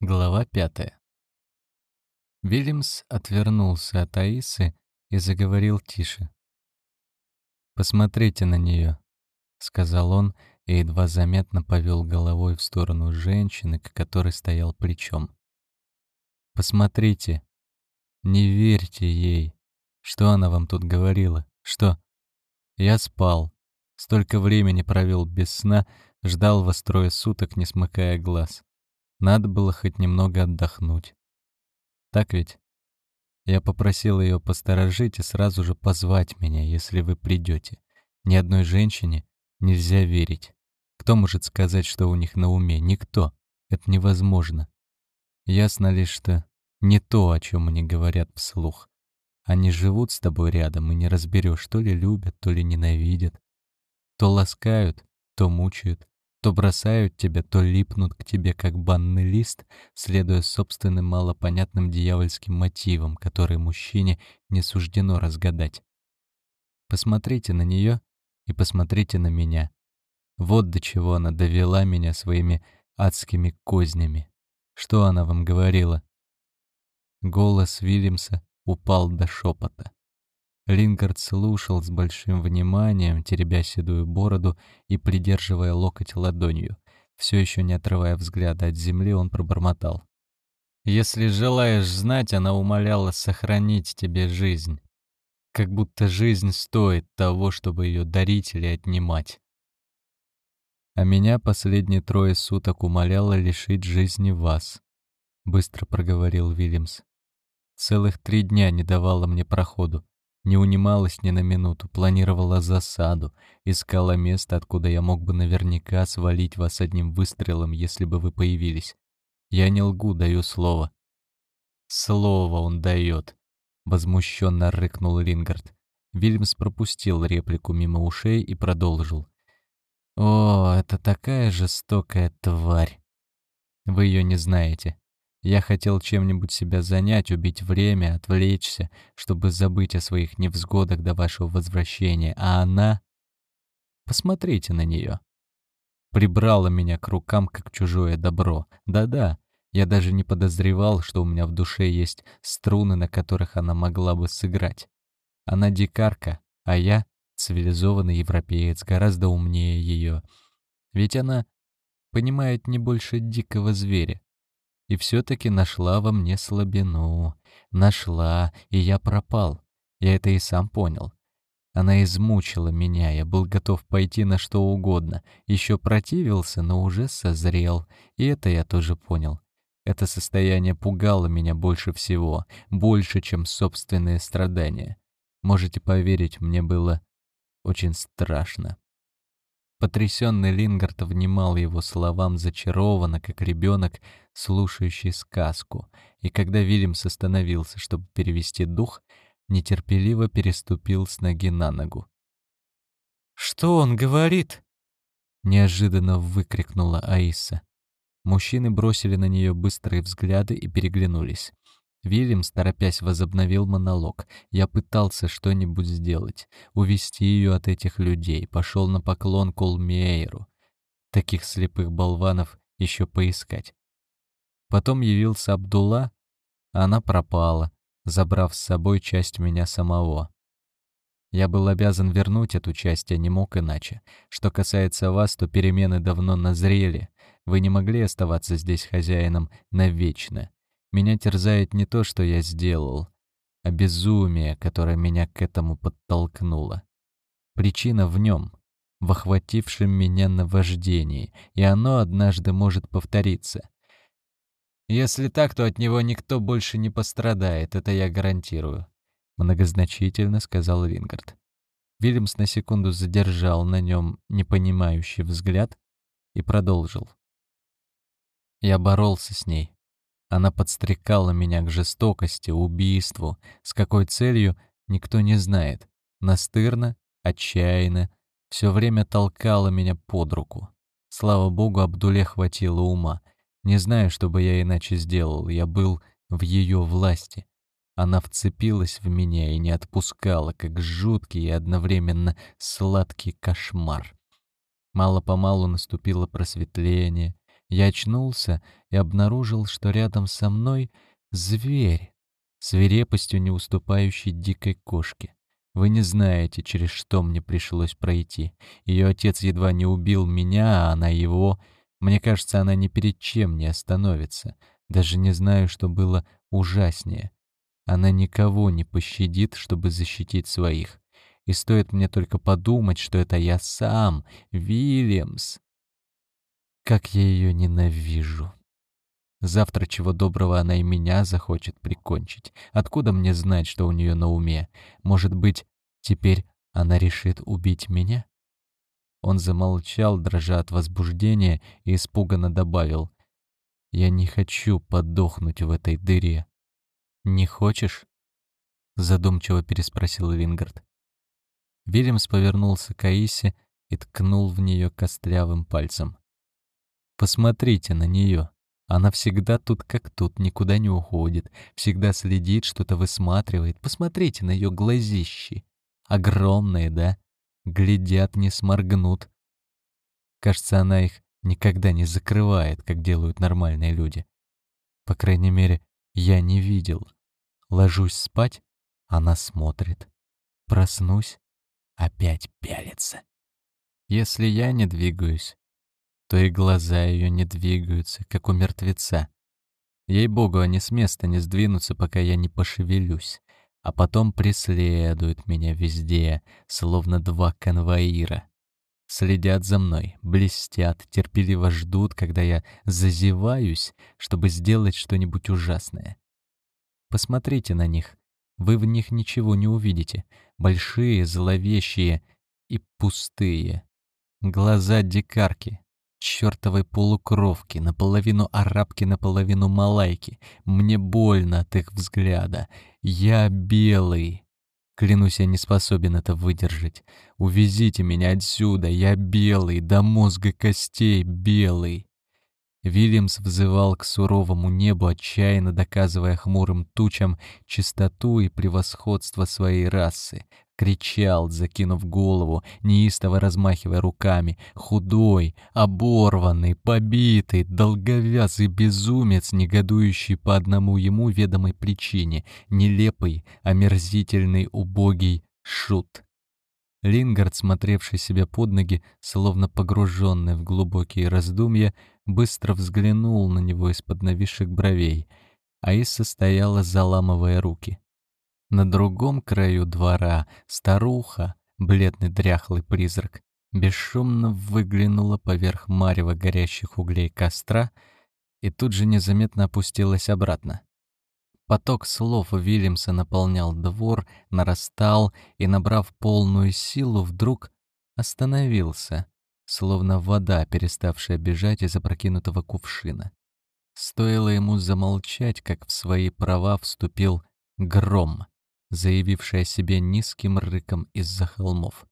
Глава пятая. Вильямс отвернулся от Аисы и заговорил тише. «Посмотрите на нее», — сказал он и едва заметно повел головой в сторону женщины, к которой стоял плечом. «Посмотрите, не верьте ей. Что она вам тут говорила? Что? Я спал. Столько времени провел без сна, ждал вас трое суток, не смыкая глаз. Надо было хоть немного отдохнуть. Так ведь? Я попросил ее посторожить и сразу же позвать меня, если вы придете. Ни одной женщине нельзя верить. Кто может сказать, что у них на уме? Никто. Это невозможно. Ясно лишь, что не то, о чем они говорят вслух. Они живут с тобой рядом, и не разберешь, то ли любят, то ли ненавидят. То ласкают, то мучают, то бросают тебя, то липнут к тебе, как банный лист, следуя собственным малопонятным дьявольским мотивам, которые мужчине не суждено разгадать. Посмотрите на нее и посмотрите на меня. Вот до чего она довела меня своими адскими кознями. Что она вам говорила? Голос Вильямса упал до шепота. Лингард слушал с большим вниманием, теребя седую бороду и придерживая локоть ладонью. Все еще не отрывая взгляда от земли, он пробормотал. «Если желаешь знать, она умоляла сохранить тебе жизнь. Как будто жизнь стоит того, чтобы ее дарить или отнимать. А меня последние трое суток умоляла лишить жизни вас», — быстро проговорил Вильямс. «Целых три дня не давала мне проходу не унималась ни на минуту, планировала засаду, искала место, откуда я мог бы наверняка свалить вас одним выстрелом, если бы вы появились. Я не лгу, даю слово. Слово он дает, возмущенно рыкнул Лингард. Вильямс пропустил реплику мимо ушей и продолжил. «О, это такая жестокая тварь! Вы ее не знаете. Я хотел чем-нибудь себя занять, убить время, отвлечься, чтобы забыть о своих невзгодах до вашего возвращения, а она... Посмотрите на нее. Прибрала меня к рукам, как чужое добро. Да-да, я даже не подозревал, что у меня в душе есть струны, на которых она могла бы сыграть. Она дикарка, а я — цивилизованный европеец, гораздо умнее ее. Ведь она понимает не больше дикого зверя. И все-таки нашла во мне слабину. Нашла, и я пропал. Я это и сам понял. Она измучила меня, я был готов пойти на что угодно. Еще противился, но уже созрел. И это я тоже понял. Это состояние пугало меня больше всего, больше, чем собственные страдания. Можете поверить, мне было очень страшно. Потрясенный Лингард внимал его словам зачарованно, как ребенок, слушающий сказку, и когда Вильямс остановился, чтобы перевести дух, нетерпеливо переступил с ноги на ногу. «Что он говорит?» — неожиданно выкрикнула Аиса. Мужчины бросили на нее быстрые взгляды и переглянулись. Вильямс, торопясь, возобновил монолог. Я пытался что-нибудь сделать, увести ее от этих людей, пошел на поклон Колмейеру. Таких слепых болванов еще поискать. Потом явился Абдулла, она пропала, забрав с собой часть меня самого. Я был обязан вернуть эту часть, а не мог иначе. Что касается вас, то перемены давно назрели. Вы не могли оставаться здесь хозяином навечно. Меня терзает не то, что я сделал, а безумие, которое меня к этому подтолкнуло. Причина в нем, в охватившем меня наваждении, и оно однажды может повториться. Если так, то от него никто больше не пострадает, это я гарантирую. Многозначительно сказал Вингард. Вильямс на секунду задержал на нем непонимающий взгляд и продолжил. Я боролся с ней. Она подстрекала меня к жестокости, убийству. С какой целью, никто не знает. Настырно, отчаянно, все время толкала меня под руку. Слава богу, Абдуле хватило ума. Не знаю, что бы я иначе сделал. Я был в ее власти. Она вцепилась в меня и не отпускала, как жуткий и одновременно сладкий кошмар. Мало-помалу наступило просветление, я очнулся и обнаружил, что рядом со мной зверь, свирепостью не уступающий дикой кошке. Вы не знаете, через что мне пришлось пройти. Ее отец едва не убил меня, а она его. Мне кажется, она ни перед чем не остановится. Даже не знаю, что было ужаснее. Она никого не пощадит, чтобы защитить своих. И стоит мне только подумать, что это я сам, Вильямс. Как я ее ненавижу. Завтра чего доброго она и меня захочет прикончить. Откуда мне знать, что у нее на уме? Может быть, теперь она решит убить меня? Он замолчал, дрожа от возбуждения, и испуганно добавил. «Я не хочу подохнуть в этой дыре». «Не хочешь?» — задумчиво переспросил Вингард. Вильямс повернулся к Аисе и ткнул в нее костлявым пальцем. «Посмотрите на нее. Она всегда тут как тут, никуда не уходит, всегда следит, что-то высматривает. Посмотрите на ее глазищи. Огромные, да? Глядят, не сморгнут. Кажется, она их никогда не закрывает, как делают нормальные люди. По крайней мере, я не видел. Ложусь спать, она смотрит. Проснусь, опять пялится. Если я не двигаюсь, то и глаза ее не двигаются, как у мертвеца. Ей-богу, они с места не сдвинутся, пока я не пошевелюсь, а потом преследуют меня везде, словно два конвоира. Следят за мной, блестят, терпеливо ждут, когда я зазеваюсь, чтобы сделать что-нибудь ужасное. Посмотрите на них. Вы в них ничего не увидите. Большие, зловещие и пустые. Глаза дикарки, чертовой полукровки, наполовину арабки, наполовину малайки. Мне больно от их взгляда. Я белый. Клянусь, я не способен это выдержать. Увезите меня отсюда, я белый, до мозга костей белый. Вильямс взывал к суровому небу, отчаянно доказывая хмурым тучам чистоту и превосходство своей расы. Кричал, закинув голову, неистово размахивая руками. Худой, оборванный, побитый, долговязый безумец, негодующий по одному ему ведомой причине. Нелепый, омерзительный, убогий шут. Лингард, смотревший себе под ноги, словно погруженный в глубокие раздумья, быстро взглянул на него из-под нависших бровей. Аиса стояла, заламывая руки. На другом краю двора старуха, бледный дряхлый призрак, бесшумно выглянула поверх марева горящих углей костра и тут же незаметно опустилась обратно. Поток слов Вильямса наполнял двор, нарастал и, набрав полную силу, вдруг остановился, словно вода, переставшая бежать из опрокинутого кувшина. Стоило ему замолчать, как в свои права вступил гром, заявивший себе низким рыком из-за холмов.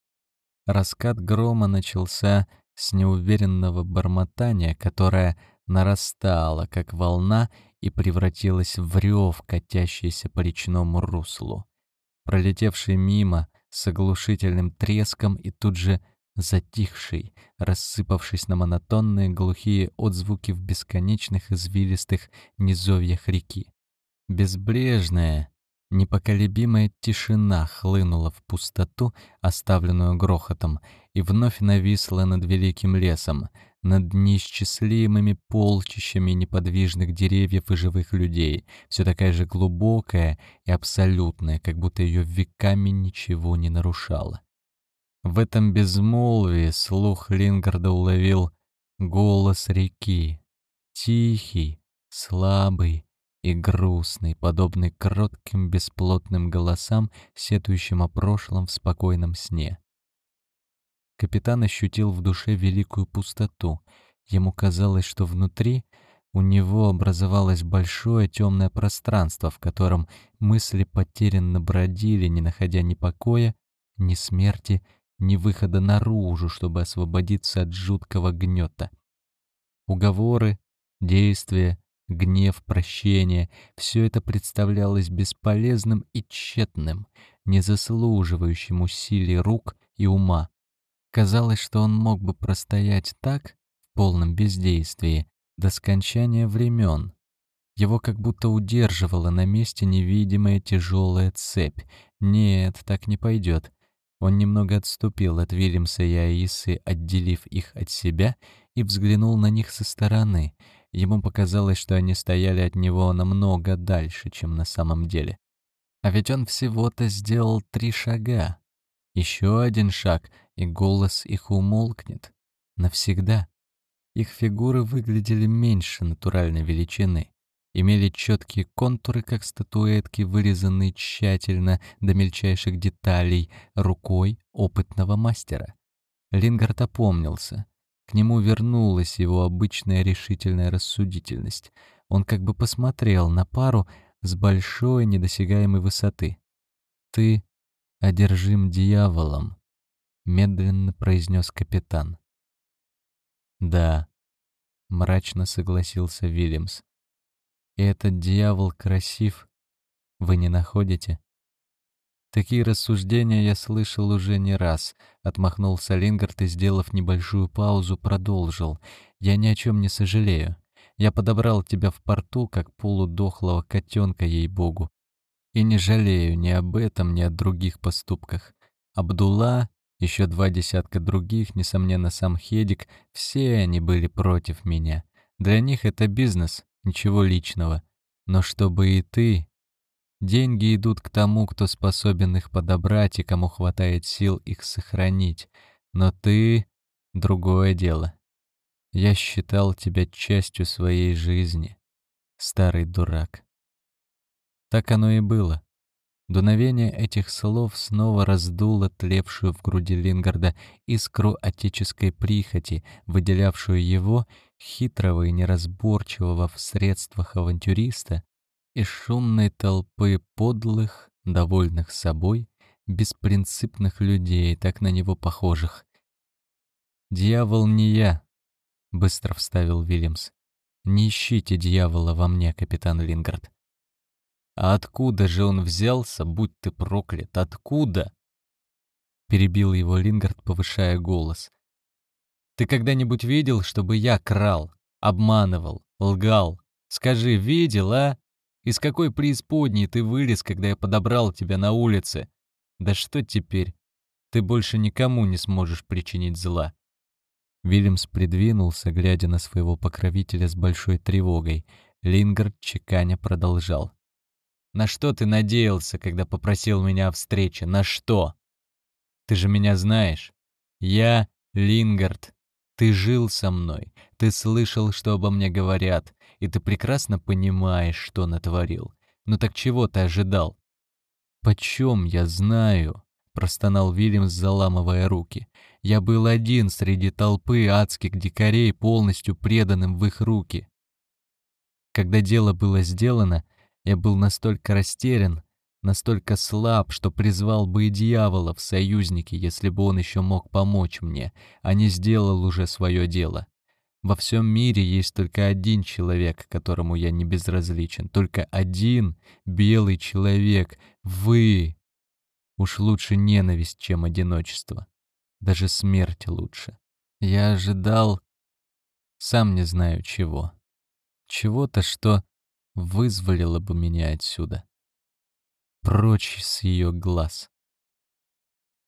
Раскат грома начался с неуверенного бормотания, которое нарастало, как волна, и превратилась в рев, катящийся по речному руслу. Пролетевший мимо с оглушительным треском и тут же затихший, рассыпавшись на монотонные глухие отзвуки в бесконечных извилистых низовьях реки. Безбрежная, непоколебимая тишина хлынула в пустоту, оставленную грохотом, и вновь нависла над великим лесом, над неисчислимыми полчищами неподвижных деревьев и живых людей, все такая же глубокая и абсолютная, как будто ее веками ничего не нарушало. В этом безмолвии слух Лингарда уловил голос реки, тихий, слабый и грустный, подобный кротким бесплотным голосам, сетующим о прошлом в спокойном сне. Капитан ощутил в душе великую пустоту. Ему казалось, что внутри у него образовалось большое темное пространство, в котором мысли потерянно бродили, не находя ни покоя, ни смерти, ни выхода наружу, чтобы освободиться от жуткого гнета. Уговоры, действия, гнев, прощение — все это представлялось бесполезным и тщетным, не заслуживающим усилий рук и ума. Казалось, что он мог бы простоять так, в полном бездействии, до скончания времен. Его как будто удерживала на месте невидимая тяжелая цепь. Нет, так не пойдет. Он немного отступил от Вильямса и Аисы, отделив их от себя, и взглянул на них со стороны. Ему показалось, что они стояли от него намного дальше, чем на самом деле. А ведь он всего-то сделал три шага. Еще один шаг, и голос их умолкнет. Навсегда. Их фигуры выглядели меньше натуральной величины имели четкие контуры, как статуэтки, вырезанные тщательно до мельчайших деталей рукой опытного мастера. Лингард опомнился. К нему вернулась его обычная решительная рассудительность. Он как бы посмотрел на пару с большой недосягаемой высоты. «Ты одержим дьяволом», — медленно произнес капитан. «Да», — мрачно согласился Вильямс. И этот дьявол красив, вы не находите? Такие рассуждения я слышал уже не раз, отмахнулся Лингард и, сделав небольшую паузу, продолжил. Я ни о чем не сожалею. Я подобрал тебя в порту, как полудохлого котенка, ей-богу. И не жалею ни об этом, ни о других поступках. Абдулла, еще два десятка других, несомненно, сам Хедик, все они были против меня. Для них это бизнес, ничего личного. Но чтобы и ты... Деньги идут к тому, кто способен их подобрать и кому хватает сил их сохранить. Но ты — другое дело. Я считал тебя частью своей жизни, старый дурак. Так оно и было. Дуновение этих слов снова раздуло тлевшую в груди Лингарда искру отеческой прихоти, выделявшую его, хитрого и неразборчивого в средствах авантюриста, из шумной толпы подлых, довольных собой, беспринципных людей, так на него похожих. «Дьявол не я», — быстро вставил Вильямс. «Не ищите дьявола во мне, капитан Лингард. А откуда же он взялся, будь ты проклят, откуда? Перебил его Лингард, повышая голос. Ты когда-нибудь видел, чтобы я крал, обманывал, лгал? Скажи, видел, а? Из какой преисподней ты вылез, когда я подобрал тебя на улице? Да что теперь? Ты больше никому не сможешь причинить зла. Вильямс придвинулся, глядя на своего покровителя с большой тревогой. Лингард чеканя продолжал. На что ты надеялся, когда попросил меня о встрече? На что? Ты же меня знаешь. Я Лингард. Ты жил со мной. Ты слышал, что обо мне говорят. И ты прекрасно понимаешь, что натворил. Ну так чего ты ожидал? Почем я знаю? Простонал Вильямс, заламывая руки. Я был один среди толпы адских дикарей, полностью преданным в их руки. Когда дело было сделано, я был настолько растерян, настолько слаб, что призвал бы и дьявола в союзники, если бы он еще мог помочь мне, а не сделал уже свое дело. Во всем мире есть только один человек, которому я не безразличен, только один белый человек — вы. Уж лучше ненависть, чем одиночество. Даже смерть лучше. Я ожидал... Сам не знаю чего. Чего-то, что вызволила бы меня отсюда. Прочь с ее глаз.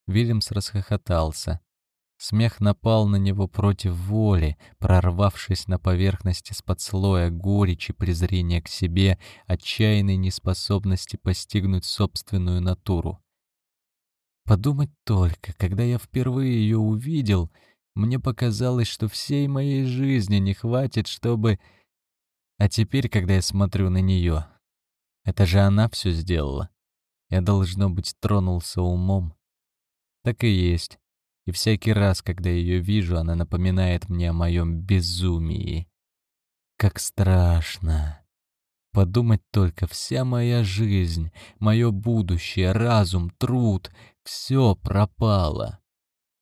Вильямс расхохотался. Смех напал на него против воли, прорвавшись на поверхность из-под слоя горечи, презрения к себе, отчаянной неспособности постигнуть собственную натуру. Подумать только, когда я впервые ее увидел, мне показалось, что всей моей жизни не хватит, чтобы а теперь, когда я смотрю на нее, это же она все сделала. Я, должно быть, тронулся умом. Так и есть. И всякий раз, когда ее вижу, она напоминает мне о моем безумии. Как страшно. Подумать только, вся моя жизнь, мое будущее, разум, труд — все пропало.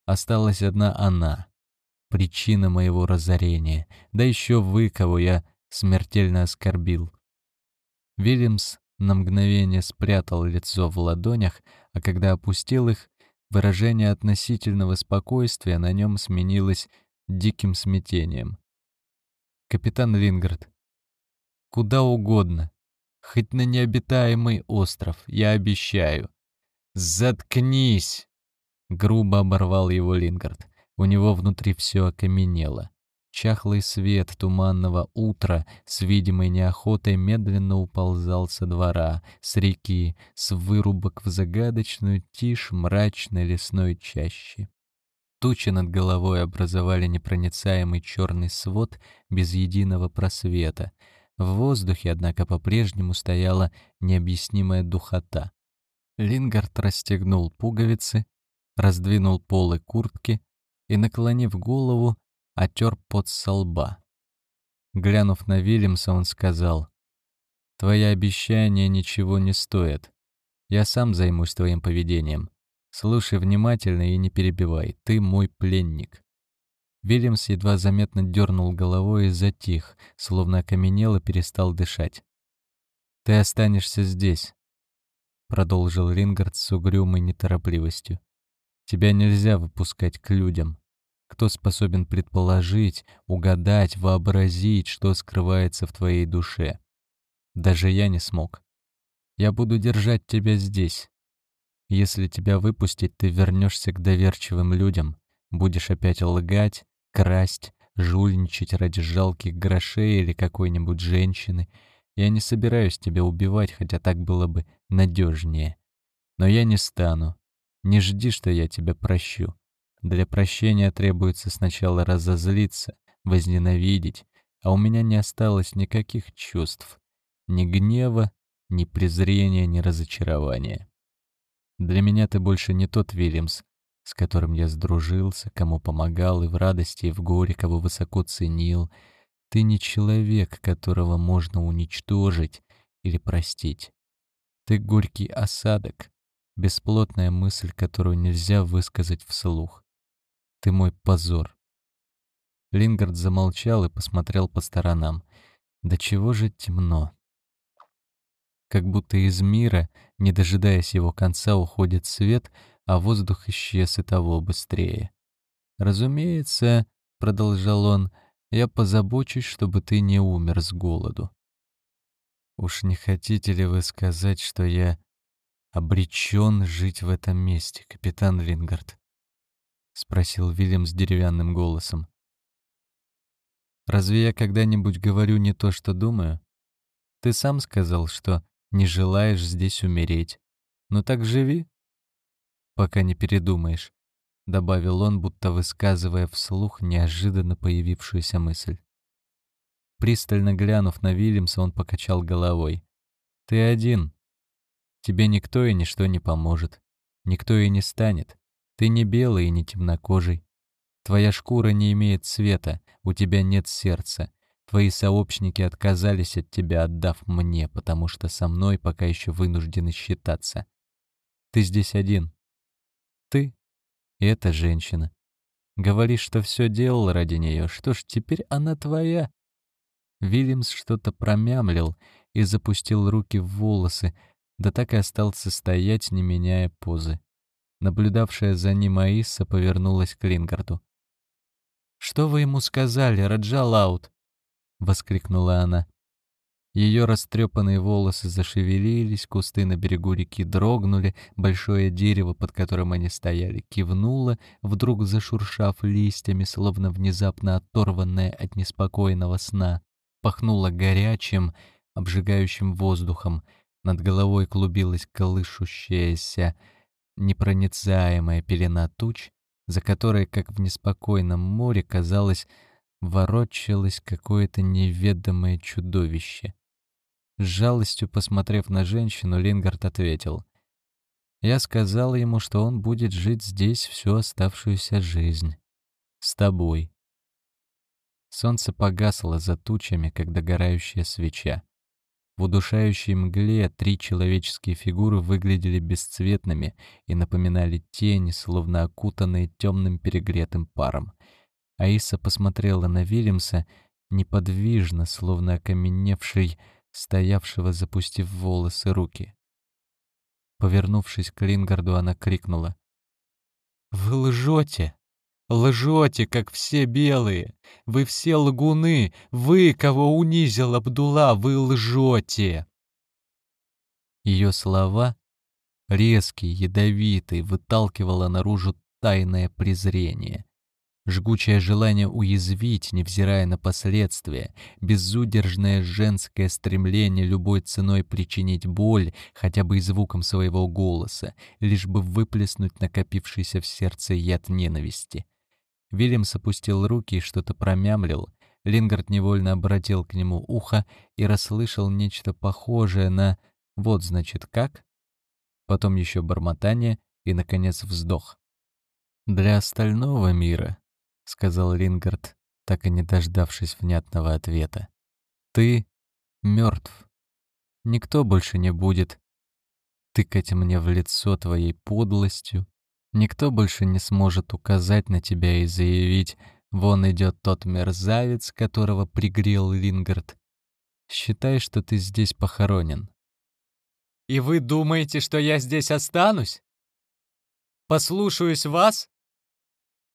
Осталась одна она, причина моего разорения, да еще вы, кого я смертельно оскорбил. Вильямс на мгновение спрятал лицо в ладонях, а когда опустил их, выражение относительного спокойствия на нем сменилось диким смятением. Капитан Лингард, куда угодно, хоть на необитаемый остров, я обещаю. Заткнись! Грубо оборвал его Лингард. У него внутри все окаменело. Чахлый свет туманного утра с видимой неохотой медленно уползал со двора, с реки, с вырубок в загадочную тишь мрачной лесной чащи. Тучи над головой образовали непроницаемый черный свод без единого просвета. В воздухе, однако, по-прежнему стояла необъяснимая духота. Лингард расстегнул пуговицы, раздвинул полы куртки и, наклонив голову, отер пот со лба. Глянув на Вильямса, он сказал, «Твои обещания ничего не стоят. Я сам займусь твоим поведением. Слушай внимательно и не перебивай. Ты мой пленник». Вильямс едва заметно дернул головой и затих, словно окаменел и перестал дышать. «Ты останешься здесь», — продолжил Рингард с угрюмой неторопливостью. «Тебя нельзя выпускать к людям. Кто способен предположить, угадать, вообразить, что скрывается в твоей душе? Даже я не смог. Я буду держать тебя здесь. Если тебя выпустить, ты вернешься к доверчивым людям, будешь опять лгать, красть, жульничать ради жалких грошей или какой-нибудь женщины. Я не собираюсь тебя убивать, хотя так было бы надежнее. Но я не стану. Не жди, что я тебя прощу. Для прощения требуется сначала разозлиться, возненавидеть, а у меня не осталось никаких чувств. Ни гнева, ни презрения, ни разочарования. Для меня ты больше не тот Вильямс, с которым я сдружился, кому помогал и в радости, и в горе, кого высоко ценил. Ты не человек, которого можно уничтожить или простить. Ты горький осадок, бесплотная мысль, которую нельзя высказать вслух. Ты мой позор. Лингард замолчал и посмотрел по сторонам. Да чего же темно. Как будто из мира, не дожидаясь его конца, уходит свет, а воздух исчез и того быстрее. «Разумеется», — продолжал он, — «я позабочусь, чтобы ты не умер с голоду». «Уж не хотите ли вы сказать, что я обречен жить в этом месте, капитан Лингард?» — спросил Вильям с деревянным голосом. «Разве я когда-нибудь говорю не то, что думаю? Ты сам сказал, что не желаешь здесь умереть. Ну так живи, пока не передумаешь», — добавил он, будто высказывая вслух неожиданно появившуюся мысль. Пристально глянув на Вильямса, он покачал головой. «Ты один. Тебе никто и ничто не поможет. Никто и не станет. Ты не белый и не темнокожий. Твоя шкура не имеет цвета, у тебя нет сердца. Твои сообщники отказались от тебя, отдав мне, потому что со мной пока еще вынуждены считаться. Ты здесь один. Ты и эта женщина. Говоришь, что все делал ради нее. Что ж, теперь она твоя. Вильямс что-то промямлил и запустил руки в волосы, да так и остался стоять, не меняя позы. Наблюдавшая за ним Аиса повернулась к Лингарду. «Что вы ему сказали, Раджа Лаут?» — воскликнула она. Ее растрепанные волосы зашевелились, кусты на берегу реки дрогнули, большое дерево, под которым они стояли, кивнуло, вдруг зашуршав листьями, словно внезапно оторванное от неспокойного сна. Пахнуло горячим, обжигающим воздухом. Над головой клубилась колышущаяся непроницаемая пелена туч, за которой, как в неспокойном море, казалось, ворочалось какое-то неведомое чудовище. С жалостью посмотрев на женщину, Лингард ответил. «Я сказал ему, что он будет жить здесь всю оставшуюся жизнь. С тобой». Солнце погасло за тучами, как догорающая свеча. В удушающей мгле три человеческие фигуры выглядели бесцветными и напоминали тени, словно окутанные темным перегретым паром. Аиса посмотрела на Вильямса неподвижно, словно окаменевший, стоявшего, запустив волосы руки. Повернувшись к Лингарду, она крикнула. «Вы лжете! Лжете, как все белые. Вы все лгуны. Вы, кого унизил Абдула, вы лжете. Ее слова, резкие, ядовитые, выталкивало наружу тайное презрение. Жгучее желание уязвить, невзирая на последствия, безудержное женское стремление любой ценой причинить боль, хотя бы и звуком своего голоса, лишь бы выплеснуть накопившийся в сердце яд ненависти. Вильямс опустил руки и что-то промямлил. Лингард невольно обратил к нему ухо и расслышал нечто похожее на «вот, значит, как?». Потом еще бормотание и, наконец, вздох. «Для остального мира», — сказал Лингард, так и не дождавшись внятного ответа, — «ты мертв. Никто больше не будет тыкать мне в лицо твоей подлостью, Никто больше не сможет указать на тебя и заявить «Вон идет тот мерзавец, которого пригрел Лингард». Считай, что ты здесь похоронен. «И вы думаете, что я здесь останусь? Послушаюсь вас?»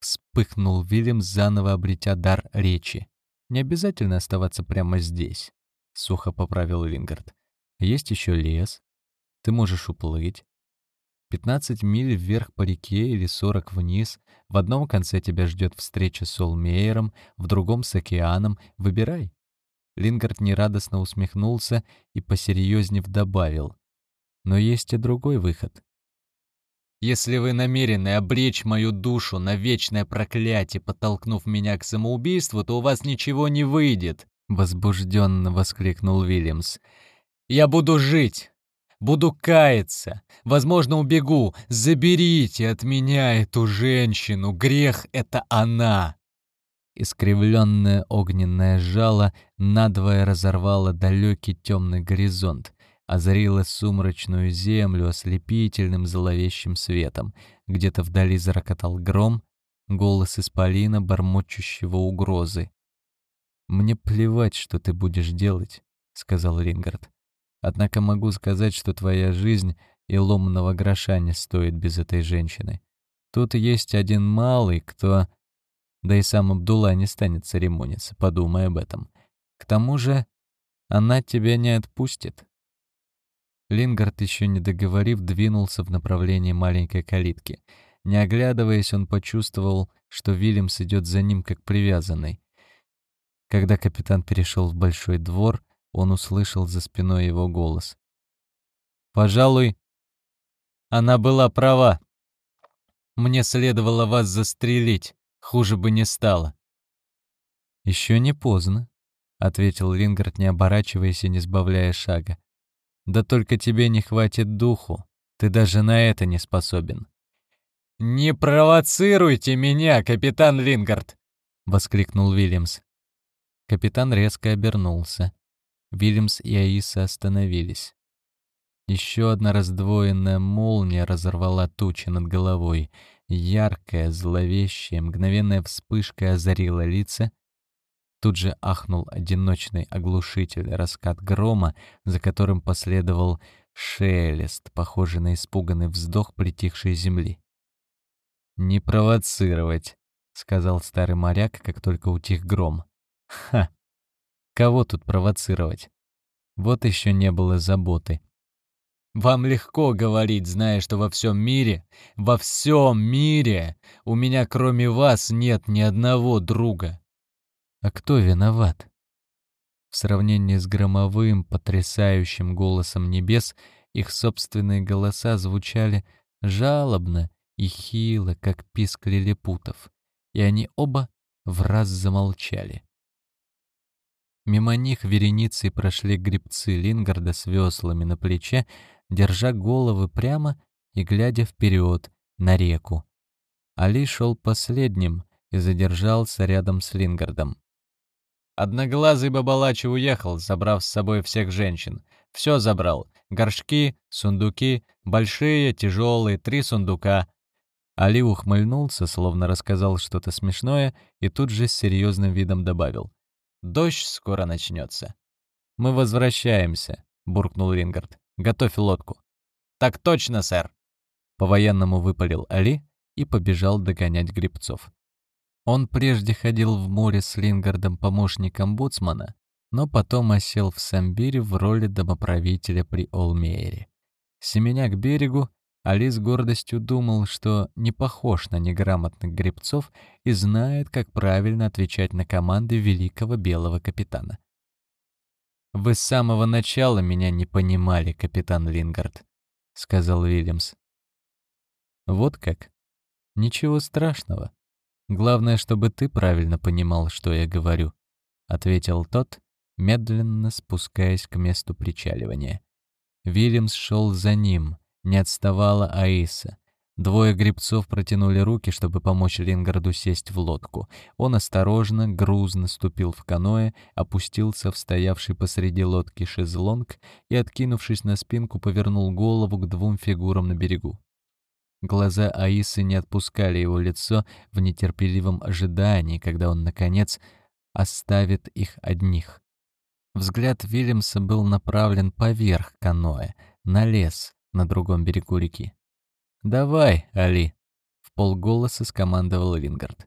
Вспыхнул Вильям, заново обретя дар речи. «Не обязательно оставаться прямо здесь», — сухо поправил Лингард. «Есть еще лес. Ты можешь уплыть. 15 миль вверх по реке или 40 вниз. В одном конце тебя ждет встреча с Олмейером, в другом — с океаном. Выбирай. Лингард нерадостно усмехнулся и, посерьезнев, добавил. Но есть и другой выход. «Если вы намерены обречь мою душу на вечное проклятие, подтолкнув меня к самоубийству, то у вас ничего не выйдет», — возбужденно воскликнул Вильямс. «Я буду жить, Буду каяться. Возможно, убегу. Заберите от меня эту женщину. Грех — это она. Искривленное огненное жало надвое разорвало далекий темный горизонт, озарило сумрачную землю ослепительным зловещим светом. Где-то вдали зарокотал гром, голос исполина, бормочущего угрозы. «Мне плевать, что ты будешь делать», — сказал Рингард. Однако могу сказать, что твоя жизнь и ломаного гроша не стоит без этой женщины. Тут есть один малый, кто... Да и сам Абдулла не станет церемониться, подумай об этом. К тому же она тебя не отпустит. Лингард, еще не договорив, двинулся в направлении маленькой калитки. Не оглядываясь, он почувствовал, что Вильямс идет за ним как привязанный. Когда капитан перешел в большой двор, он услышал за спиной его голос. «Пожалуй, она была права. Мне следовало вас застрелить, хуже бы не стало». «Еще не поздно», — ответил Лингард, не оборачиваясь и не сбавляя шага. «Да только тебе не хватит духу, ты даже на это не способен». «Не провоцируйте меня, капитан Лингард!» — воскликнул Вильямс. Капитан резко обернулся. Вильямс и Аиса остановились. Еще одна раздвоенная молния разорвала тучи над головой. Яркая, зловещая, мгновенная вспышка озарила лица. Тут же ахнул одиночный оглушитель, раскат грома, за которым последовал шелест, похожий на испуганный вздох притихшей земли. «Не провоцировать», — сказал старый моряк, как только утих гром. «Ха! Кого тут провоцировать? Вот еще не было заботы. Вам легко говорить, зная, что во всем мире, во всем мире у меня кроме вас нет ни одного друга. А кто виноват? В сравнении с громовым, потрясающим голосом небес, их собственные голоса звучали жалобно и хило, как писк лилипутов, и они оба в раз замолчали. Мимо них вереницей прошли грибцы Лингарда с веслами на плече, держа головы прямо и глядя вперед, на реку. Али шел последним и задержался рядом с Лингардом. Одноглазый Бабалачи уехал, забрав с собой всех женщин. Все забрал. Горшки, сундуки, большие, тяжелые, три сундука. Али ухмыльнулся, словно рассказал что-то смешное, и тут же с серьезным видом добавил. Дождь скоро начнется. «Мы возвращаемся», — буркнул Рингард. «Готовь лодку». «Так точно, сэр!» По-военному выпалил Али и побежал догонять грибцов. Он прежде ходил в море с Лингардом помощником боцмана, но потом осел в Самбире в роли домоправителя при Олмейре. Семеня к берегу, Али с гордостью думал, что не похож на неграмотных гребцов и знает, как правильно отвечать на команды великого белого капитана. «Вы с самого начала меня не понимали, капитан Лингард», — сказал Уильямс. «Вот как? Ничего страшного. Главное, чтобы ты правильно понимал, что я говорю», — ответил тот, медленно спускаясь к месту причаливания. Вильямс шел за ним, не отставала Аиса. Двое гребцов протянули руки, чтобы помочь Лингарду сесть в лодку. Он осторожно, грузно ступил в каноэ, опустился в стоявший посреди лодки шезлонг и, откинувшись на спинку, повернул голову к двум фигурам на берегу. Глаза Аисы не отпускали его лицо в нетерпеливом ожидании, когда он, наконец, оставит их одних. Взгляд Вильямса был направлен поверх каноэ, на лес на другом берегу реки. «Давай, Али!» — в полголоса скомандовал Лингард.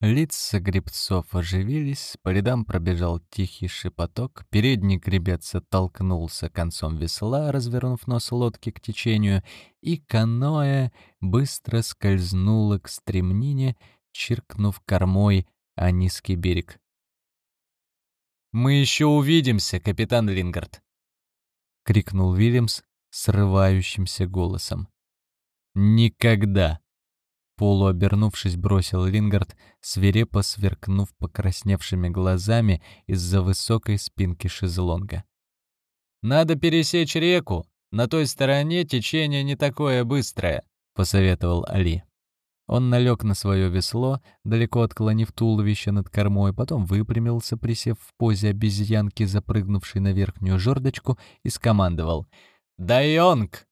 Лица гребцов оживились, по рядам пробежал тихий шепоток, передний гребец оттолкнулся концом весла, развернув нос лодки к течению, и каноэ быстро скользнуло к стремнине, чиркнув кормой о низкий берег. «Мы еще увидимся, капитан Лингард!» — крикнул Вильямс срывающимся голосом. «Никогда!» Полуобернувшись, бросил Лингард, свирепо сверкнув покрасневшими глазами из-за высокой спинки шезлонга. «Надо пересечь реку. На той стороне течение не такое быстрое», — посоветовал Али. Он налег на свое весло, далеко отклонив туловище над кормой, потом выпрямился, присев в позе обезьянки, запрыгнувшей на верхнюю жердочку, и скомандовал «Дайонг!»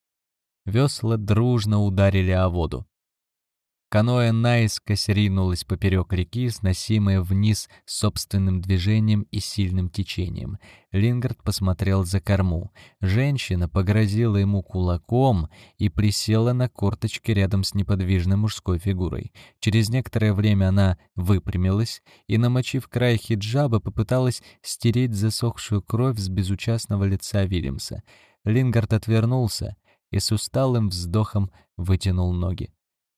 Весла дружно ударили о воду. Каноэ наискось ринулось поперек реки, сносимое вниз собственным движением и сильным течением. Лингард посмотрел за корму. Женщина погрозила ему кулаком и присела на корточки рядом с неподвижной мужской фигурой. Через некоторое время она выпрямилась и, намочив край хиджаба, попыталась стереть засохшую кровь с безучастного лица Вильямса. Лингард отвернулся и с усталым вздохом вытянул ноги.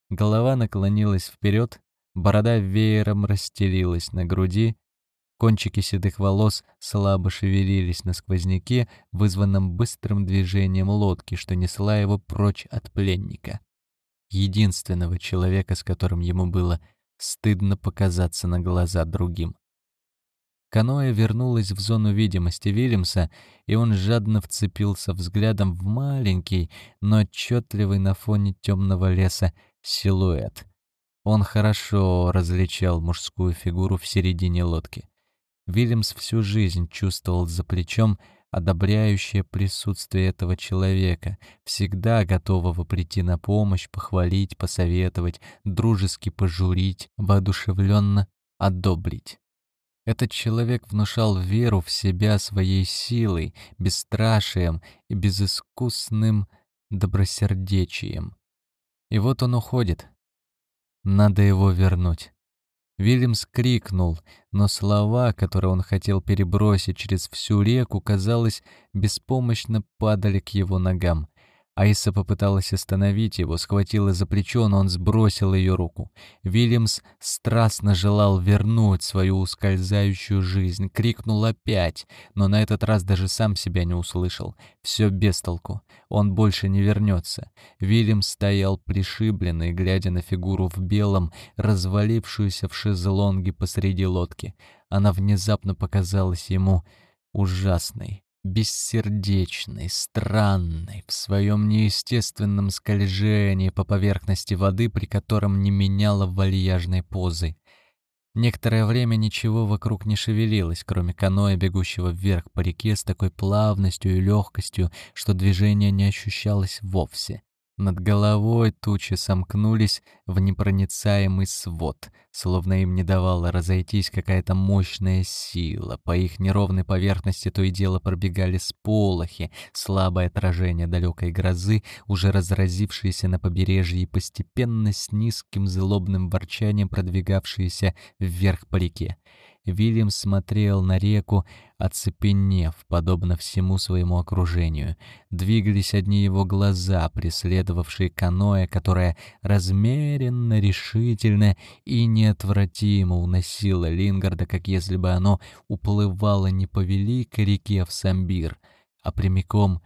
Голова наклонилась вперед, борода веером расстелилась на груди, кончики седых волос слабо шевелились на сквозняке, вызванном быстрым движением лодки, что несла его прочь от пленника. Единственного человека, с которым ему было стыдно показаться на глаза другим. Каноэ вернулось в зону видимости Вильямса, и он жадно вцепился взглядом в маленький, но отчетливый на фоне темного леса силуэт. Он хорошо различал мужскую фигуру в середине лодки. Вильямс всю жизнь чувствовал за плечом одобряющее присутствие этого человека, всегда готового прийти на помощь, похвалить, посоветовать, дружески пожурить, воодушевленно одобрить. Этот человек внушал веру в себя своей силой, бесстрашием и безыскусным добросердечием. И вот он уходит. Надо его вернуть. Вильямс крикнул, но слова, которые он хотел перебросить через всю реку, казалось, беспомощно падали к его ногам. Айса попыталась остановить его, схватила за плечо, но он сбросил ее руку. Вильямс страстно желал вернуть свою ускользающую жизнь, крикнул опять, но на этот раз даже сам себя не услышал. Все без толку. Он больше не вернется. Вильямс стоял пришибленный, глядя на фигуру в белом, развалившуюся в шезлонге посреди лодки. Она внезапно показалась ему ужасной бессердечный, странный, в своем неестественном скольжении по поверхности воды, при котором не меняла вальяжной позы. Некоторое время ничего вокруг не шевелилось, кроме каноэ, бегущего вверх по реке с такой плавностью и легкостью, что движение не ощущалось вовсе. Над головой тучи сомкнулись в непроницаемый свод, словно им не давала разойтись какая-то мощная сила. По их неровной поверхности то и дело пробегали сполохи, слабое отражение далекой грозы, уже разразившиеся на побережье и постепенно с низким злобным ворчанием продвигавшиеся вверх по реке. Вильям смотрел на реку, оцепенев, подобно всему своему окружению. Двигались одни его глаза, преследовавшие каноэ, которое размеренно, решительно и неотвратимо уносило Лингарда, как если бы оно уплывало не по великой реке в Самбир, а прямиком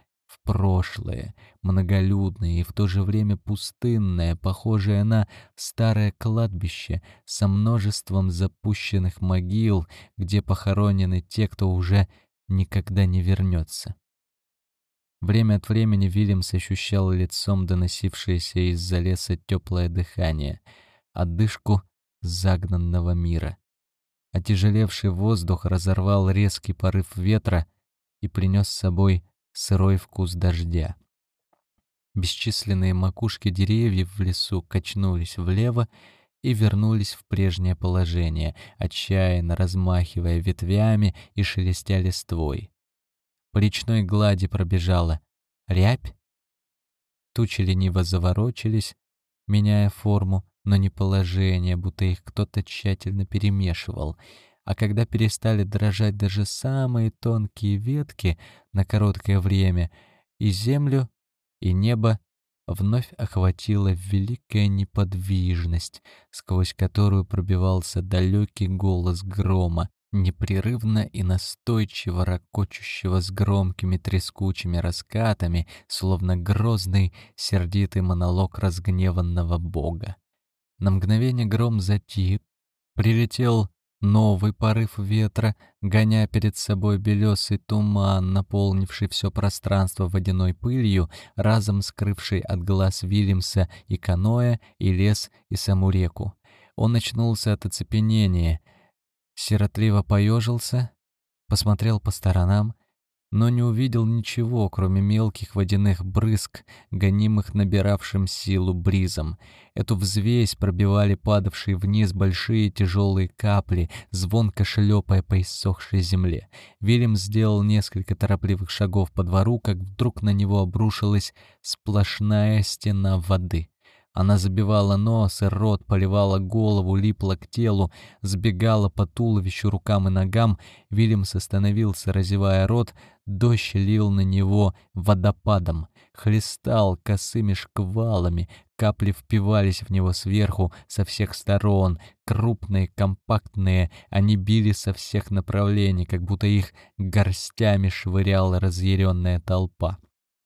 прошлое, многолюдное и в то же время пустынное, похожее на старое кладбище со множеством запущенных могил, где похоронены те, кто уже никогда не вернется. Время от времени Вильямс ощущал лицом доносившееся из-за леса теплое дыхание, отдышку загнанного мира. Отяжелевший воздух разорвал резкий порыв ветра и принес с собой сырой вкус дождя. Бесчисленные макушки деревьев в лесу качнулись влево и вернулись в прежнее положение, отчаянно размахивая ветвями и шелестя листвой. По речной глади пробежала рябь. Тучи лениво заворочились, меняя форму, но не положение, будто их кто-то тщательно перемешивал — а когда перестали дрожать даже самые тонкие ветки на короткое время, и землю, и небо вновь охватила великая неподвижность, сквозь которую пробивался далекий голос грома, непрерывно и настойчиво ракочущего с громкими трескучими раскатами, словно грозный, сердитый монолог разгневанного бога. На мгновение гром затих, прилетел Новый порыв ветра, гоня перед собой белесый туман, наполнивший все пространство водяной пылью, разом скрывший от глаз Вильямса и каноэ, и лес, и саму реку. Он очнулся от оцепенения, сиротливо поежился, посмотрел по сторонам, но не увидел ничего, кроме мелких водяных брызг, гонимых набиравшим силу бризом. Эту взвесь пробивали падавшие вниз большие тяжелые капли, звонко шлепая по иссохшей земле. Вильям сделал несколько торопливых шагов по двору, как вдруг на него обрушилась сплошная стена воды. Она забивала нос и рот, поливала голову, липла к телу, сбегала по туловищу, рукам и ногам. Вильямс остановился, разевая рот. Дождь лил на него водопадом, хлестал косыми шквалами, капли впивались в него сверху, со всех сторон, крупные, компактные, они били со всех направлений, как будто их горстями швыряла разъяренная толпа.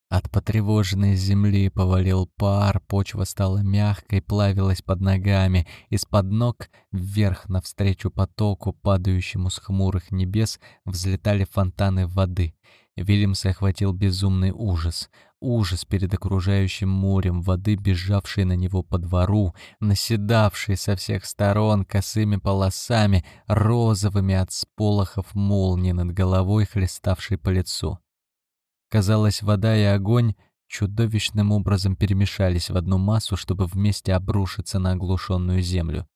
От потревоженной земли повалил пар, почва стала мягкой, плавилась под ногами. Из-под ног вверх навстречу потоку, падающему с хмурых небес, взлетали фонтаны воды. Вильямса охватил безумный ужас. Ужас перед окружающим морем воды, бежавшей на него по двору, наседавшей со всех сторон косыми полосами, розовыми от сполохов молнии над головой, хлеставшей по лицу. Казалось, вода и огонь чудовищным образом перемешались в одну массу, чтобы вместе обрушиться на оглушенную землю.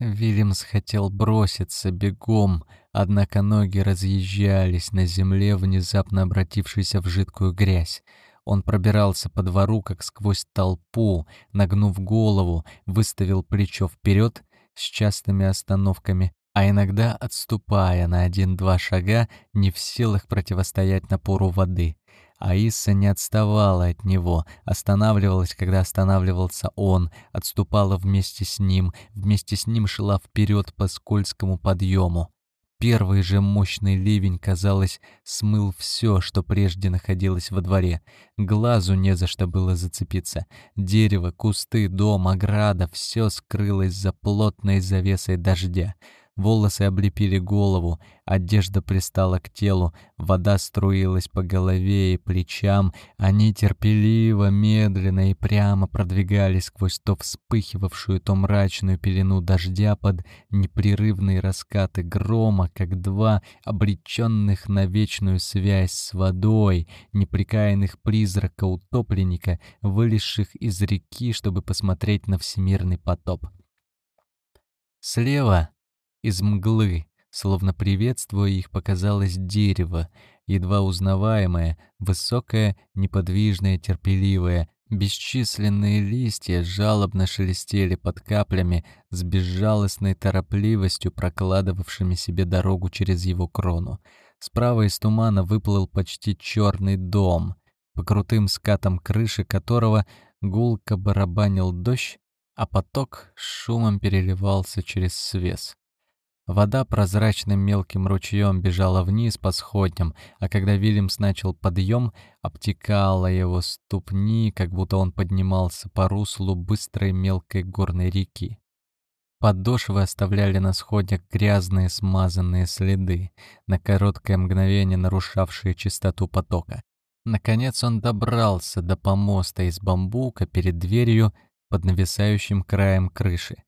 Вильямс хотел броситься бегом, однако ноги разъезжались на земле, внезапно обратившейся в жидкую грязь. Он пробирался по двору, как сквозь толпу, нагнув голову, выставил плечо вперед с частыми остановками, а иногда отступая на один-два шага, не в силах противостоять напору воды. Аиса не отставала от него, останавливалась, когда останавливался он, отступала вместе с ним, вместе с ним шла вперед по скользкому подъему. Первый же мощный ливень, казалось, смыл все, что прежде находилось во дворе. Глазу не за что было зацепиться. Дерево, кусты, дом, ограда — все скрылось за плотной завесой дождя. Волосы облепили голову, одежда пристала к телу, вода струилась по голове и плечам, они терпеливо, медленно и прямо продвигались сквозь то вспыхивавшую, то мрачную пелену дождя под непрерывные раскаты грома, как два обреченных на вечную связь с водой, неприкаянных призрака утопленника, вылезших из реки, чтобы посмотреть на всемирный потоп. Слева, из мглы, словно приветствуя их, показалось дерево, едва узнаваемое, высокое, неподвижное, терпеливое. Бесчисленные листья жалобно шелестели под каплями с безжалостной торопливостью, прокладывавшими себе дорогу через его крону. Справа из тумана выплыл почти черный дом, по крутым скатам крыши которого гулко барабанил дождь, а поток шумом переливался через свес. Вода прозрачным мелким ручьем бежала вниз по сходням, а когда Вильямс начал подъем, обтекала его ступни, как будто он поднимался по руслу быстрой мелкой горной реки. Подошвы оставляли на сходнях грязные смазанные следы, на короткое мгновение нарушавшие чистоту потока. Наконец он добрался до помоста из бамбука перед дверью под нависающим краем крыши.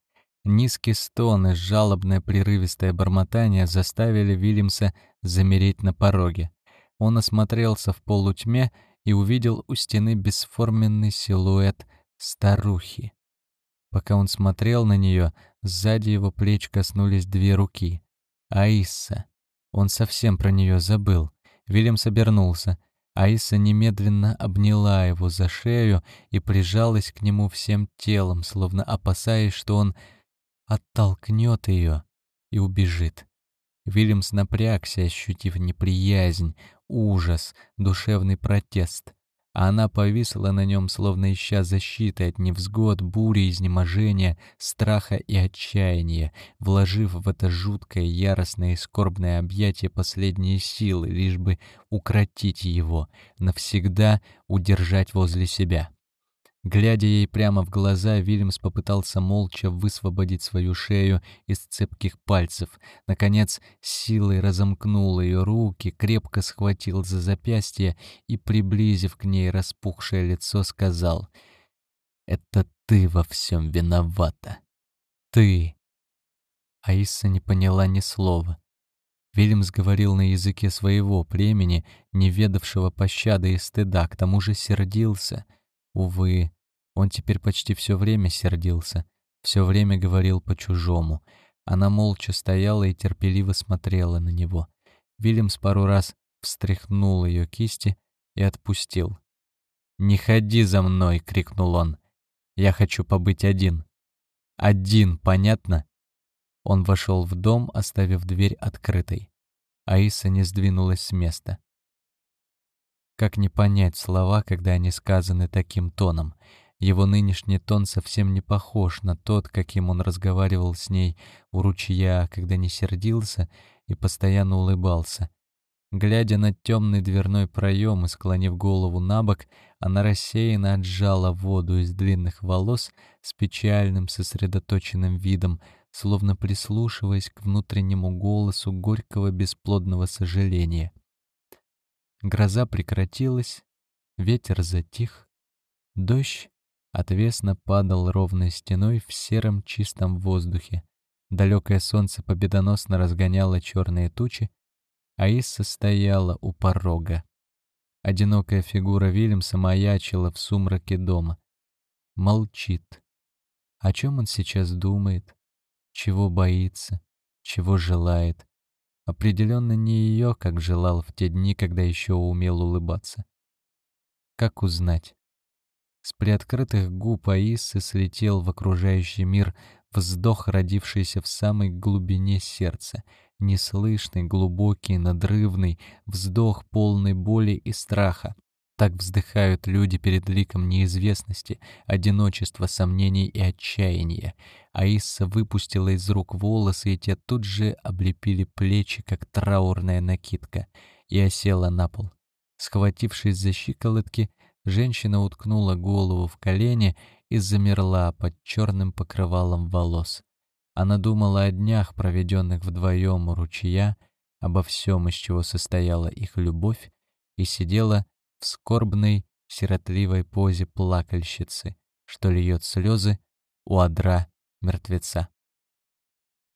Низкий стон и жалобное прерывистое бормотание заставили Вильямса замереть на пороге. Он осмотрелся в полутьме и увидел у стены бесформенный силуэт старухи. Пока он смотрел на нее, сзади его плеч коснулись две руки. Аисса. Он совсем про нее забыл. Вильямс обернулся. Аиса немедленно обняла его за шею и прижалась к нему всем телом, словно опасаясь, что он оттолкнет ее и убежит. Вильямс напрягся, ощутив неприязнь, ужас, душевный протест а она повисла на нем, словно ища защиты от невзгод, бури, изнеможения, страха и отчаяния, вложив в это жуткое, яростное и скорбное объятие последние силы, лишь бы укротить его, навсегда удержать возле себя. Глядя ей прямо в глаза, Вильямс попытался молча высвободить свою шею из цепких пальцев. Наконец, силой разомкнул ее руки, крепко схватил за запястье и, приблизив к ней распухшее лицо, сказал «Это ты во всем виновата. Ты!» Аиса не поняла ни слова. Вильямс говорил на языке своего племени, не ведавшего пощады и стыда, к тому же сердился. Увы, он теперь почти все время сердился, все время говорил по-чужому. Она молча стояла и терпеливо смотрела на него. Вильямс пару раз встряхнул ее кисти и отпустил. «Не ходи за мной!» — крикнул он. «Я хочу побыть один. Один, понятно?» Он вошел в дом, оставив дверь открытой. Аиса не сдвинулась с места. Как не понять слова, когда они сказаны таким тоном? Его нынешний тон совсем не похож на тот, каким он разговаривал с ней у ручья, когда не сердился и постоянно улыбался. Глядя на темный дверной проем и склонив голову на бок, она рассеянно отжала воду из длинных волос с печальным сосредоточенным видом, словно прислушиваясь к внутреннему голосу горького бесплодного сожаления. Гроза прекратилась, ветер затих, дождь отвесно падал ровной стеной в сером чистом воздухе. Далекое солнце победоносно разгоняло черные тучи, а Исса стояла у порога. Одинокая фигура Вильямса маячила в сумраке дома. Молчит. О чем он сейчас думает? Чего боится? Чего желает? Определенно не ее, как желал в те дни, когда еще умел улыбаться. Как узнать? С приоткрытых губ Аисы слетел в окружающий мир вздох, родившийся в самой глубине сердца, неслышный, глубокий, надрывный, вздох полной боли и страха. Так вздыхают люди перед ликом неизвестности, одиночества, сомнений и отчаяния. Аиса выпустила из рук волосы, и те тут же облепили плечи, как траурная накидка, и осела на пол. Схватившись за щиколотки, Женщина уткнула голову в колени и замерла под черным покрывалом волос. Она думала о днях, проведенных вдвоем у ручья, обо всем, из чего состояла их любовь, и сидела в скорбной, сиротливой позе плакальщицы, что льет слезы у одра мертвеца.